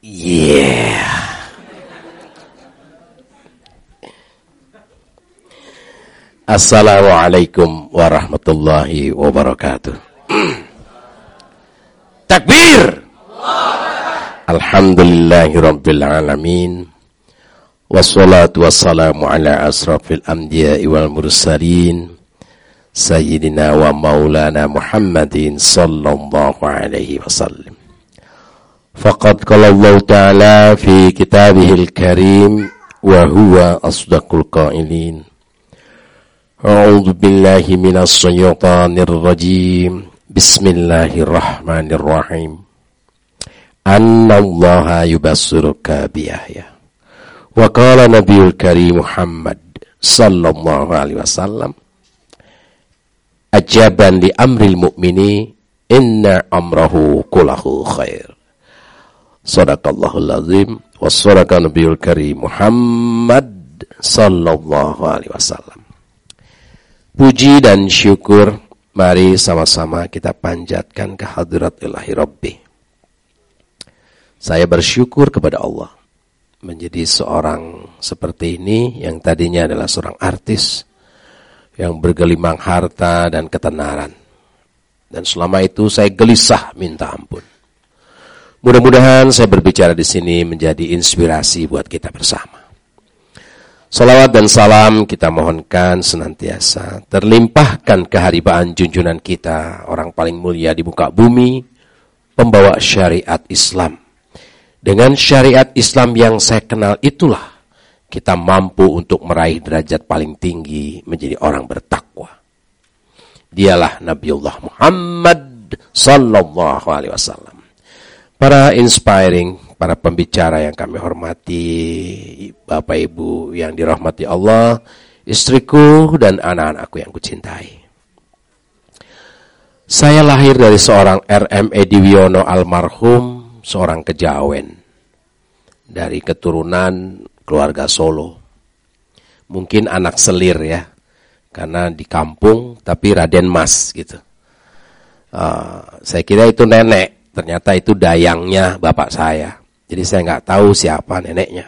Yeah. Assalamualaikum warahmatullahi wabarakatuh. Takbir. Alhamdulillahi rabbil alamin. Wassalatu wassalamu ala asrafil anbiya'i wal mursalin. Sayyidina wa maulana Muhammadin sallallahu alaihi wasallam. Faqad kalau Allah Ta'ala fi kitabihil karim wa huwa asdaqul qailin. A'udzu billahi minasy syaithanir rajim. Bismillahirrahmanirrahim. Annallaha yubashiruka bi Yahya. Wa qala Nabiul Karim Muhammad sallallahu alaihi wasallam ajaban li amril mu'mini inna amrahu kullahu khair Sadaqallahul azim. Wassadaqa Nabiul Karim Muhammad Sallallahu alaihi wasallam. Puji dan syukur. Mari sama-sama kita panjatkan kehadirat ilahi Rabbi Saya bersyukur kepada Allah Menjadi seorang seperti ini Yang tadinya adalah seorang artis Yang bergelimang harta dan ketenaran. Dan selama itu saya gelisah minta ampun Mudah-mudahan saya berbicara di sini menjadi inspirasi buat kita bersama. Salawat dan salam kita mohonkan senantiasa terlimpahkan keharibaan junjunan kita, orang paling mulia di muka bumi, pembawa syariat Islam. Dengan syariat Islam yang saya kenal itulah kita mampu untuk meraih derajat paling tinggi menjadi orang bertakwa. Dialah Nabiullah Muhammad sallallahu alaihi wasallam. Para inspiring, para pembicara yang kami hormati, Bapak Ibu yang dirahmati Allah, istriku dan anak-anakku yang kucintai. Saya lahir dari seorang RM Ediwiono almarhum, seorang kejawen. Dari keturunan keluarga Solo. Mungkin anak selir ya, karena di kampung tapi Raden Mas gitu. Uh, saya kira itu nenek Ternyata itu dayangnya bapak saya. Jadi saya nggak tahu siapa neneknya.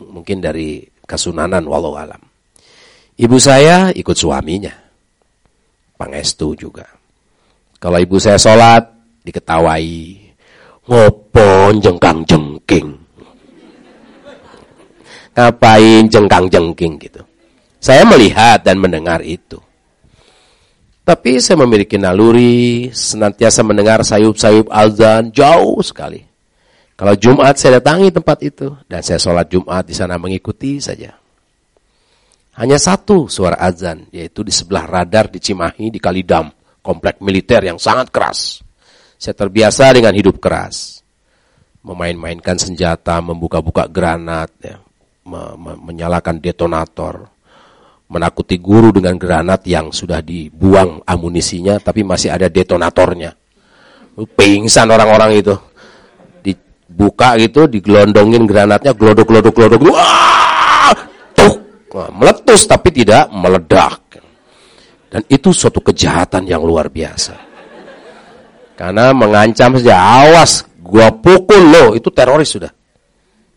Mungkin dari kesunanan walau alam. Ibu saya ikut suaminya. Pangestu juga. Kalau ibu saya sholat, diketawai. Ngopon jengkang jengking. Ngapain jengkang jengking gitu. Saya melihat dan mendengar itu. Tapi saya memiliki naluri, senantiasa mendengar sayup-sayup azan jauh sekali. Kalau Jumat saya datangi tempat itu dan saya sholat Jumat di sana mengikuti saja. Hanya satu suara azan, yaitu di sebelah radar di Cimahi di Kalidam, komplek militer yang sangat keras. Saya terbiasa dengan hidup keras. Memain-mainkan senjata, membuka-buka granat, ya, menyalakan detonator menakuti guru dengan granat yang sudah dibuang amunisinya tapi masih ada detonatornya. Pingsan orang-orang itu. Dibuka gitu, digelondongin granatnya, glodok-glodok-glodok. Wah! Tuh, meletus tapi tidak meledak. Dan itu suatu kejahatan yang luar biasa. Karena mengancam saja, awas, gua pukul lo, itu teroris sudah.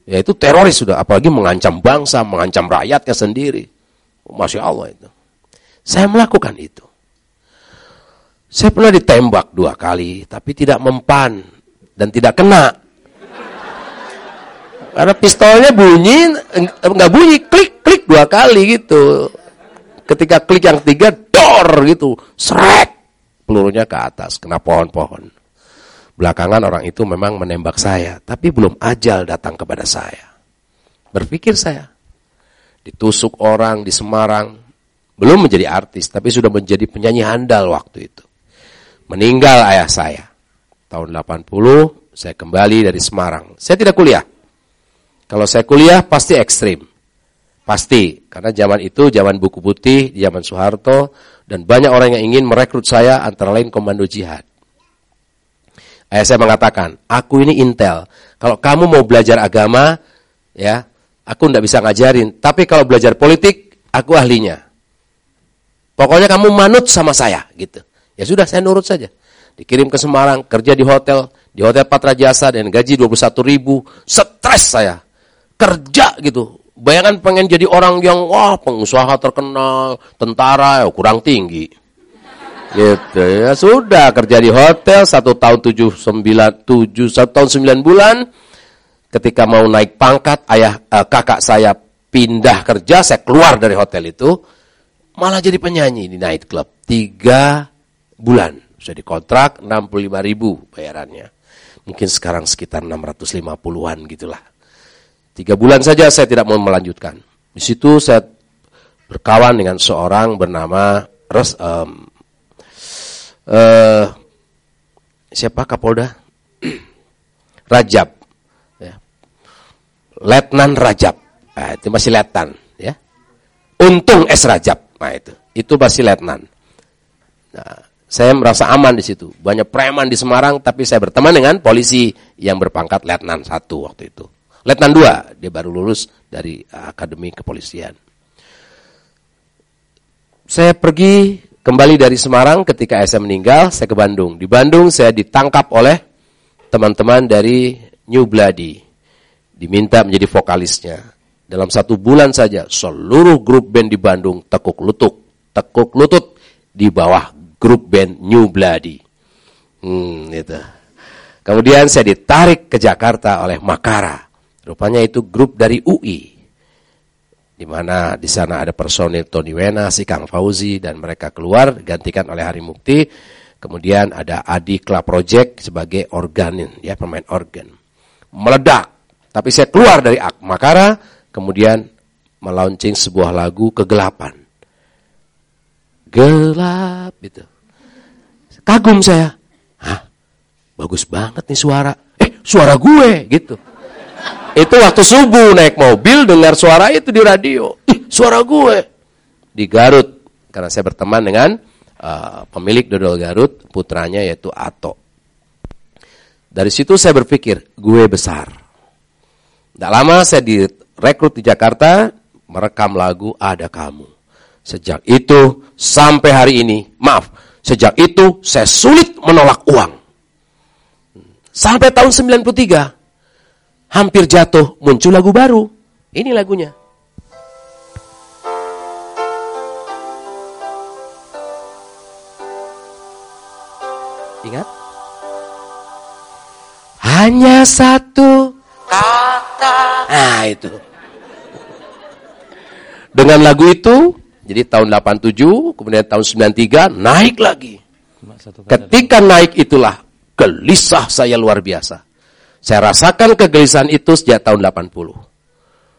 Ya itu teroris sudah, apalagi mengancam bangsa, mengancam rakyatnya sendiri. Masya Allah itu. Saya melakukan itu. Saya pernah ditembak dua kali, tapi tidak mempan dan tidak kena. Karena pistolnya bunyi, nggak bunyi, klik klik dua kali gitu. Ketika klik yang tiga, dor gitu, seret, pelurunya ke atas, kena pohon-pohon. Belakangan orang itu memang menembak saya, tapi belum ajal datang kepada saya. Berpikir saya, ditusuk orang di Semarang, belum menjadi artis, tapi sudah menjadi penyanyi handal waktu itu. Meninggal ayah saya. Tahun 80, saya kembali dari Semarang. Saya tidak kuliah. Kalau saya kuliah, pasti ekstrim. Pasti, karena zaman itu zaman buku putih, zaman Soeharto, dan banyak orang yang ingin merekrut saya antara lain komando jihad. Ayah saya mengatakan, aku ini intel. Kalau kamu mau belajar agama, ya Aku tidak bisa ngajarin. Tapi kalau belajar politik, aku ahlinya. Pokoknya kamu manut sama saya, gitu. Ya sudah, saya nurut saja. Dikirim ke Semarang, kerja di hotel, Di Hotel Patra Jasa dengan gaji 21 ribu. Stres saya. Kerja gitu. Bayangan pengen jadi orang yang, wah pengusaha terkenal, tentara, ya, kurang tinggi. Gitu ya. Sudah kerja di hotel satu tahun tujuh sembilan tujuh satu tahun sembilan bulan. Ketika mau naik pangkat, ayah eh, kakak saya pindah kerja, saya keluar dari hotel itu, malah jadi penyanyi di night club. Tiga bulan. Sudah dikontrak 65 ribu bayarannya. Mungkin sekarang sekitar 650-an gitulah. Tiga bulan saja saya tidak mau melanjutkan. Di situ saya berkawan dengan seorang bernama Ros, um, uh, siapa Kapolda? Rajab. Letnan Rajab. Nah, itu masih letnan. Ya. Untung S. Rajab. Nah, itu. Itu masih letnan. Nah, saya merasa aman di situ. Banyak preman di Semarang, tapi saya berteman dengan polisi yang berpangkat letnan satu waktu itu. Letnan dua, dia baru lulus dari akademi kepolisian. Saya pergi Kembali dari Semarang ketika SM meninggal, saya ke Bandung. Di Bandung saya ditangkap oleh teman-teman dari New Bloody. Diminta menjadi vokalisnya. Dalam satu bulan saja, seluruh grup band di Bandung tekuk lutut. Tekuk lutut di bawah grup band New Bloody. Hmm, itu. Kemudian saya ditarik ke Jakarta oleh Makara. Rupanya itu grup dari UI di mana di sana ada personil Tony Wena, si Kang Fauzi dan mereka keluar gantikan oleh Hari Mukti. Kemudian ada Adi Club Project sebagai organin ya pemain organ. Meledak. Tapi saya keluar dari Makara kemudian melaunching sebuah lagu kegelapan. Gelap itu. Kagum saya. Hah? Bagus banget nih suara. Eh, suara gue gitu. Itu waktu subuh naik mobil dengar suara itu di radio. Ih, suara gue. Di Garut. Karena saya berteman dengan uh, pemilik dodol Garut, putranya yaitu Ato. Dari situ saya berpikir, gue besar. Tidak lama saya direkrut di Jakarta, merekam lagu Ada Kamu. Sejak itu sampai hari ini, maaf, sejak itu saya sulit menolak uang. Sampai tahun 93, hampir jatuh, muncul lagu baru. Ini lagunya. Ingat? Hanya satu Nah, itu. Dengan lagu itu, jadi tahun 87, kemudian tahun 93, naik lagi. Ketika naik itulah, gelisah saya luar biasa. Saya rasakan kegelisahan itu sejak tahun 80.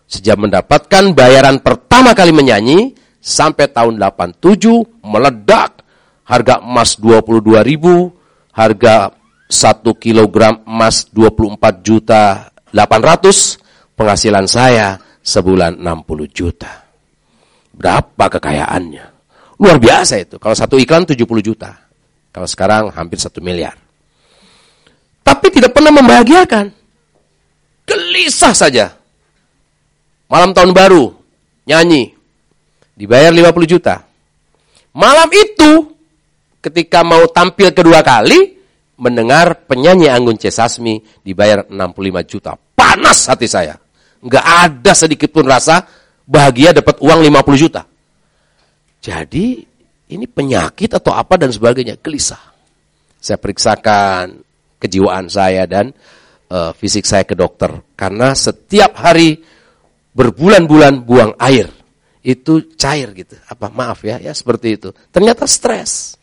Sejak mendapatkan bayaran pertama kali menyanyi, sampai tahun 87 meledak. Harga emas 22 ribu, harga 1 kilogram emas 24 juta 800, penghasilan saya sebulan 60 juta. Berapa kekayaannya? Luar biasa itu. Kalau satu iklan 70 juta. Kalau sekarang hampir 1 miliar tapi tidak pernah membahagiakan. Gelisah saja. Malam tahun baru, nyanyi. Dibayar 50 juta. Malam itu, ketika mau tampil kedua kali, mendengar penyanyi Anggun C. Sasmi dibayar 65 juta. Panas hati saya. Nggak ada sedikit pun rasa bahagia dapat uang 50 juta. Jadi, ini penyakit atau apa dan sebagainya. Gelisah. Saya periksakan kejiwaan saya dan uh, fisik saya ke dokter karena setiap hari berbulan-bulan buang air itu cair gitu. Apa maaf ya, ya seperti itu. Ternyata stres.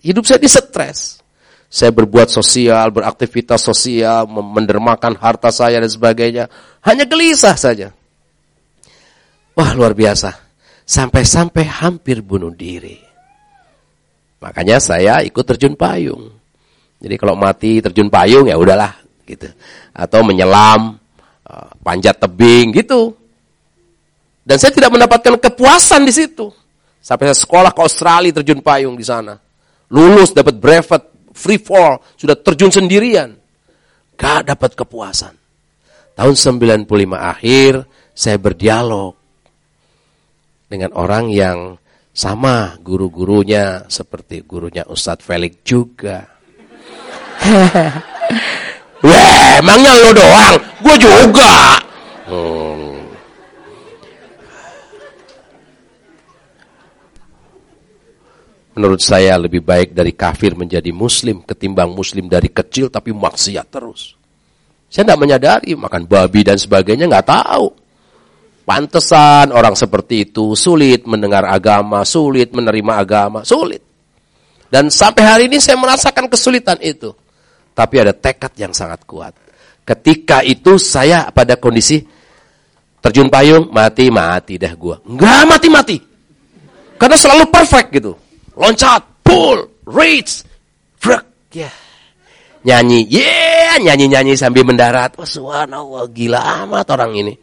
Hidup saya di stres. Saya berbuat sosial, beraktivitas sosial, mendermakan harta saya dan sebagainya. Hanya gelisah saja. Wah luar biasa. Sampai-sampai hampir bunuh diri. Makanya saya ikut terjun payung. Jadi kalau mati terjun payung ya udahlah gitu. Atau menyelam, eh, panjat tebing gitu. Dan saya tidak mendapatkan kepuasan di situ. Sampai saya sekolah ke Australia terjun payung di sana. Lulus dapat brevet, free fall, sudah terjun sendirian. Gak dapat kepuasan. Tahun 95 akhir saya berdialog dengan orang yang sama guru-gurunya seperti gurunya Ustadz Felix juga Wah, emangnya lo doang? Gue juga. Hmm. Menurut saya lebih baik dari kafir menjadi muslim ketimbang muslim dari kecil tapi maksiat terus. Saya tidak menyadari makan babi dan sebagainya nggak tahu. Pantesan orang seperti itu sulit mendengar agama, sulit menerima agama, sulit. Dan sampai hari ini saya merasakan kesulitan itu. Tapi ada tekad yang sangat kuat. Ketika itu saya pada kondisi terjun payung, mati-mati dah gua. Enggak mati-mati. Karena selalu perfect gitu. Loncat, pull, reach, frek, ya. Yeah. Nyanyi, yeah, nyanyi-nyanyi sambil mendarat. Wah, subhanallah, gila amat orang ini.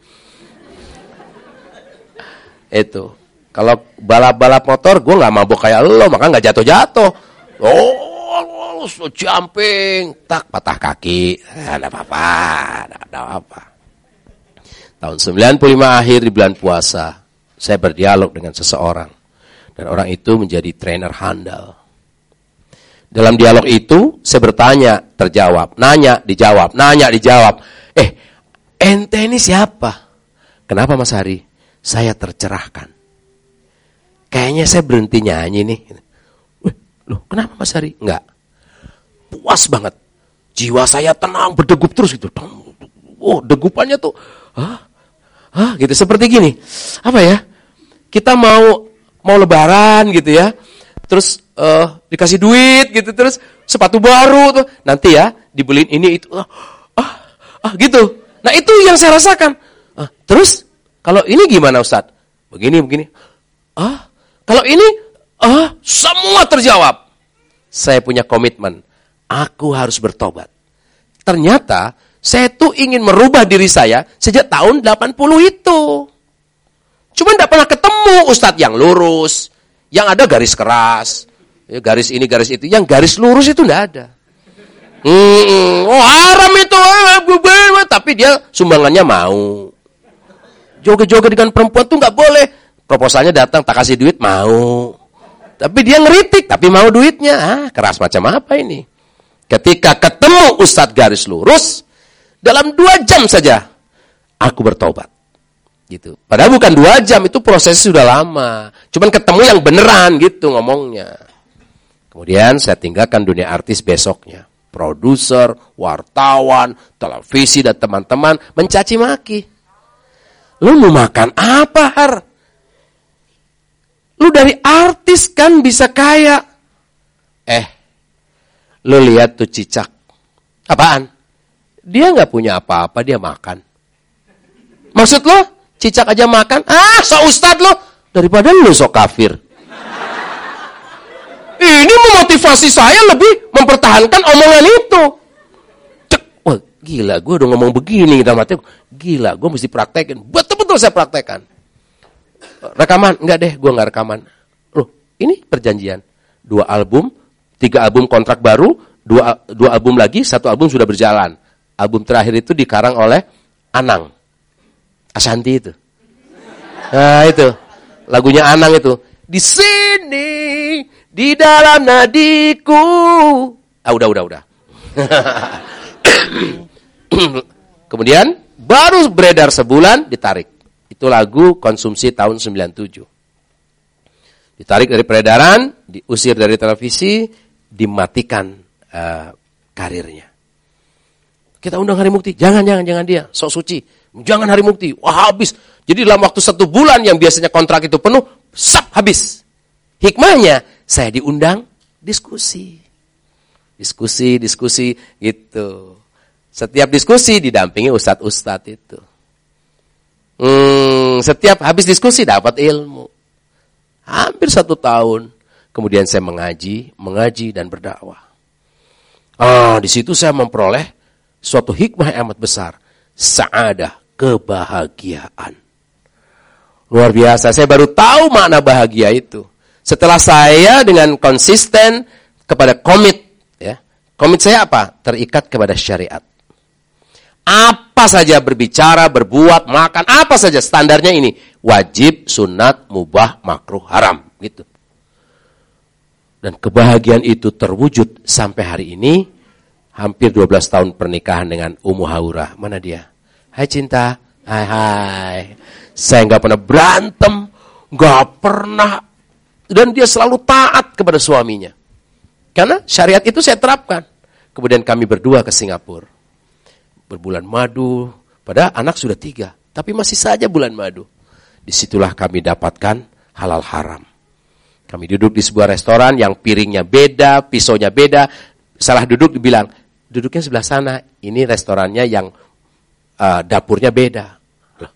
Itu. Kalau balap-balap motor, gue nggak mabuk kayak lo, maka nggak jatuh-jatuh. Oh, so jumping, tak patah kaki, ada apa-apa, ada apa-apa. Tahun 95 akhir di bulan puasa, saya berdialog dengan seseorang. Dan orang itu menjadi trainer handal. Dalam dialog itu, saya bertanya, terjawab. Nanya, dijawab. Nanya, dijawab. Eh, ente ini siapa? Kenapa Mas Hari? Saya tercerahkan. Kayaknya saya berhenti nyanyi nih. Wih, loh kenapa Mas Hari? Enggak. Puas banget. Jiwa saya tenang, berdegup terus gitu. Oh, degupannya tuh, hah? Hah? Gitu, seperti gini. Apa ya? Kita mau mau lebaran gitu ya. Terus uh, dikasih duit gitu. Terus sepatu baru tuh. Nanti ya, dibeliin ini itu. Ah, ah, ah gitu. Nah itu yang saya rasakan. Ah, terus, kalau ini gimana Ustadz? Begini, begini. Ah, kalau ini, ah, semua terjawab. Saya punya komitmen. Aku harus bertobat. Ternyata, saya tuh ingin merubah diri saya sejak tahun 80 itu. Cuma tidak pernah ketemu ustadz yang lurus. Yang ada garis keras. Ya, garis ini, garis itu. Yang garis lurus itu tidak ada. Hmm, oh haram itu. Eh, tapi dia sumbangannya mau. Joget-joget dengan perempuan tuh nggak boleh. Proposalnya datang, tak kasih duit, mau. Tapi dia ngeritik, tapi mau duitnya. Ah, keras macam apa ini? Ketika ketemu Ustadz garis lurus, dalam dua jam saja, aku bertobat. Gitu. Padahal bukan dua jam, itu proses sudah lama. Cuman ketemu yang beneran gitu ngomongnya. Kemudian saya tinggalkan dunia artis besoknya. Produser, wartawan, televisi, dan teman-teman mencaci maki. Lu mau makan apa, Har? Lu dari artis kan bisa kaya. Eh, lu lihat tuh cicak. Apaan? Dia nggak punya apa-apa, dia makan. Maksud lo, cicak aja makan? Ah, so ustad lo. Daripada lu sok kafir. Ini memotivasi saya lebih mempertahankan omongan itu. Cek, wah gila, gue udah ngomong begini dalam hati. Gila, gue mesti praktekin. Betul-betul saya praktekkan. Rekaman? Enggak deh, gue nggak rekaman. Loh, ini perjanjian. Dua album, tiga album kontrak baru, dua, dua album lagi, satu album sudah berjalan. Album terakhir itu dikarang oleh Anang. Asanti itu. Nah itu, lagunya Anang itu. Di sini, di dalam nadiku. Ah udah, udah, udah. Kemudian baru beredar sebulan ditarik. Itu lagu konsumsi tahun 97. Ditarik dari peredaran, diusir dari televisi, dimatikan uh, karirnya. Kita undang Hari Mukti, jangan, jangan, jangan dia, sok suci. Jangan Hari Mukti, wah habis. Jadi dalam waktu satu bulan yang biasanya kontrak itu penuh, sap habis. Hikmahnya, saya diundang diskusi. Diskusi, diskusi, gitu. Setiap diskusi didampingi ustadz-ustadz itu. Hmm, setiap habis diskusi dapat ilmu. Hampir satu tahun. Kemudian saya mengaji, mengaji dan berdakwah. Ah, di situ saya memperoleh suatu hikmah yang amat besar. Saadah, kebahagiaan. Luar biasa, saya baru tahu makna bahagia itu. Setelah saya dengan konsisten kepada komit, ya. Komit saya apa? Terikat kepada syariat. Apa saja berbicara, berbuat, makan, apa saja standarnya ini. Wajib, sunat, mubah, makruh, haram. Gitu. Dan kebahagiaan itu terwujud sampai hari ini. hampir 12 tahun pernikahan dengan Umu Haura. Mana dia? Hai cinta. Hai hai. Saya nggak pernah berantem, nggak pernah dan dia selalu taat kepada suaminya. Karena syariat itu saya terapkan. Kemudian kami berdua ke Singapura. Berbulan madu, pada anak sudah tiga, tapi masih saja bulan madu. Di situlah kami dapatkan halal haram. Kami duduk di sebuah restoran yang piringnya beda, pisaunya beda. Salah duduk dibilang, duduknya sebelah sana. Ini restorannya yang uh, dapurnya beda. Loh,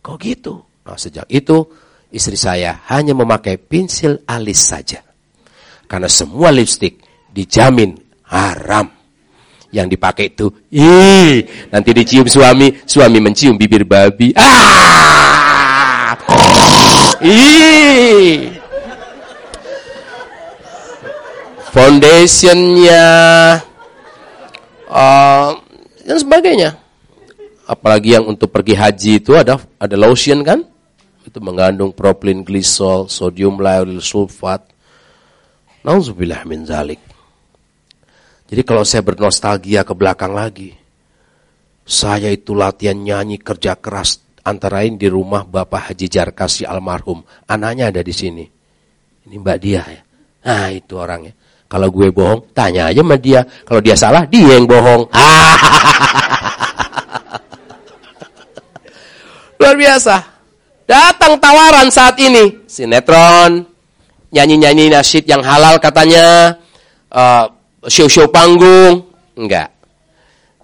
kok gitu? Nah, sejak itu istri saya hanya memakai pensil alis saja. Karena semua lipstick dijamin haram. Yang dipakai itu, ih, nanti dicium suami, suami mencium bibir babi. Ah! Ih! foundationnya, uh, dan sebagainya. Apalagi yang untuk pergi haji itu ada ada lotion kan? Itu mengandung propylene glycol, sodium lauryl sulfat. Nauzubillah min zalik. Jadi kalau saya bernostalgia ke belakang lagi, saya itu latihan nyanyi kerja keras antara lain di rumah Bapak Haji Jarkasi almarhum. Anaknya ada di sini. Ini Mbak Dia ya. Nah itu orangnya. Kalau gue bohong, tanya aja sama dia. Kalau dia salah, dia yang bohong. Luar biasa. Datang tawaran saat ini. Sinetron, nyanyi-nyanyi nasyid yang halal katanya, uh, show-show panggung. Enggak.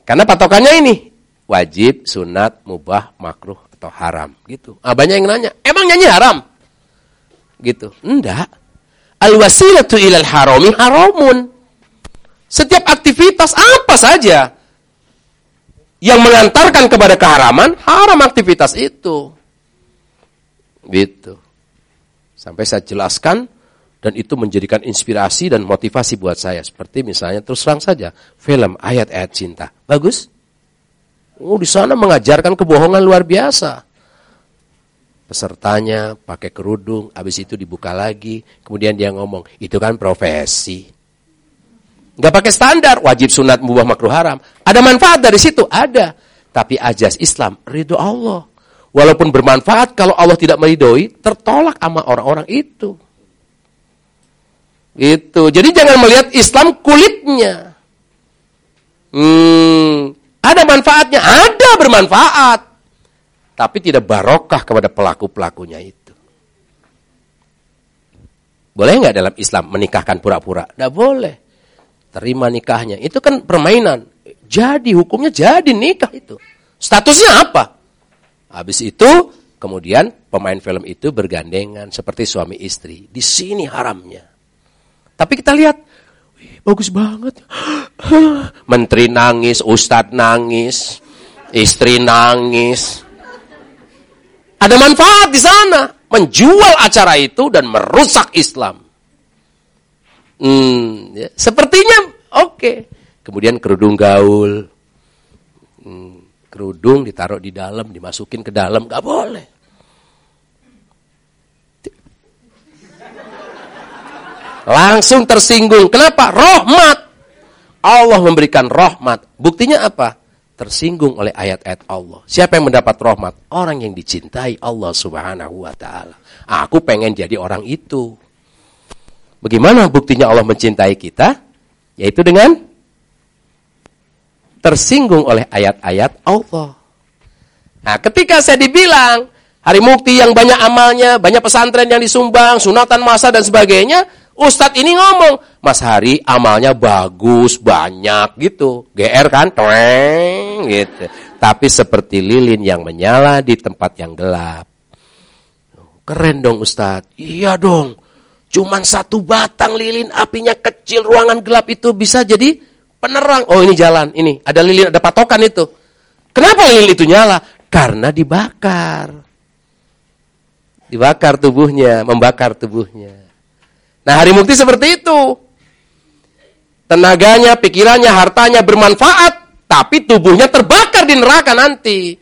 Karena patokannya ini. Wajib, sunat, mubah, makruh, atau haram. gitu. Ah, banyak yang nanya, emang nyanyi haram? Gitu. Enggak. Al-wasilatu ilal harami haramun. Setiap aktivitas apa saja yang mengantarkan kepada keharaman, haram aktivitas itu. Gitu. Sampai saya jelaskan dan itu menjadikan inspirasi dan motivasi buat saya. Seperti misalnya terus terang saja film ayat-ayat cinta. Bagus? Oh, di sana mengajarkan kebohongan luar biasa pesertanya pakai kerudung, habis itu dibuka lagi, kemudian dia ngomong, itu kan profesi. Nggak pakai standar, wajib sunat mubah makruh haram. Ada manfaat dari situ? Ada. Tapi ajas Islam, ridho Allah. Walaupun bermanfaat, kalau Allah tidak meridhoi, tertolak sama orang-orang itu. Itu. Jadi jangan melihat Islam kulitnya. Hmm, ada manfaatnya, ada bermanfaat tapi tidak barokah kepada pelaku-pelakunya itu. Boleh nggak dalam Islam menikahkan pura-pura? Tidak boleh. Terima nikahnya. Itu kan permainan. Jadi hukumnya jadi nikah itu. Statusnya apa? Habis itu kemudian pemain film itu bergandengan seperti suami istri. Di sini haramnya. Tapi kita lihat, bagus banget. Menteri nangis, ustadz nangis, istri nangis. Ada manfaat di sana. Menjual acara itu dan merusak Islam. Hmm, ya. Sepertinya oke. Okay. Kemudian kerudung gaul. Hmm, kerudung ditaruh di dalam, dimasukin ke dalam. Gak boleh. Langsung tersinggung. Kenapa? Rahmat. Allah memberikan rahmat. Buktinya apa? tersinggung oleh ayat-ayat Allah. Siapa yang mendapat rahmat? Orang yang dicintai Allah Subhanahu wa taala. Aku pengen jadi orang itu. Bagaimana buktinya Allah mencintai kita? Yaitu dengan tersinggung oleh ayat-ayat Allah. Nah, ketika saya dibilang hari mukti yang banyak amalnya, banyak pesantren yang disumbang, sunatan masa dan sebagainya, Ustadz ini ngomong, Mas Hari amalnya bagus, banyak gitu. GR kan, tweng gitu. Tapi seperti lilin yang menyala di tempat yang gelap. Keren dong Ustadz. Iya dong. Cuman satu batang lilin, apinya kecil, ruangan gelap itu bisa jadi penerang. Oh ini jalan, ini. Ada lilin, ada patokan itu. Kenapa lilin itu nyala? Karena dibakar. Dibakar tubuhnya, membakar tubuhnya. Nah hari mukti seperti itu. Tenaganya, pikirannya, hartanya bermanfaat, tapi tubuhnya terbakar di neraka nanti.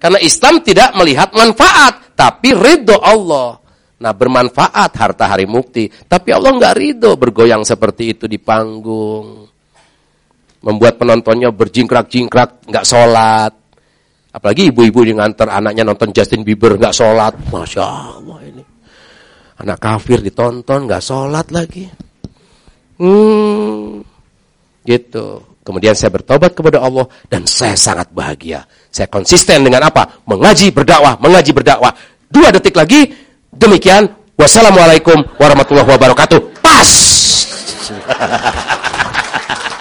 Karena Islam tidak melihat manfaat, tapi ridho Allah. Nah bermanfaat harta hari mukti, tapi Allah nggak ridho bergoyang seperti itu di panggung. membuat penontonnya berjingkrak-jingkrak, nggak sholat. Apalagi ibu-ibu yang nganter anaknya nonton Justin Bieber nggak sholat, masya Allah ini. Anak kafir ditonton nggak sholat lagi. Hmm, gitu. Kemudian saya bertobat kepada Allah dan saya sangat bahagia. Saya konsisten dengan apa? Mengaji berdakwah, mengaji berdakwah. Dua detik lagi, demikian. Wassalamualaikum warahmatullahi wabarakatuh. Pas.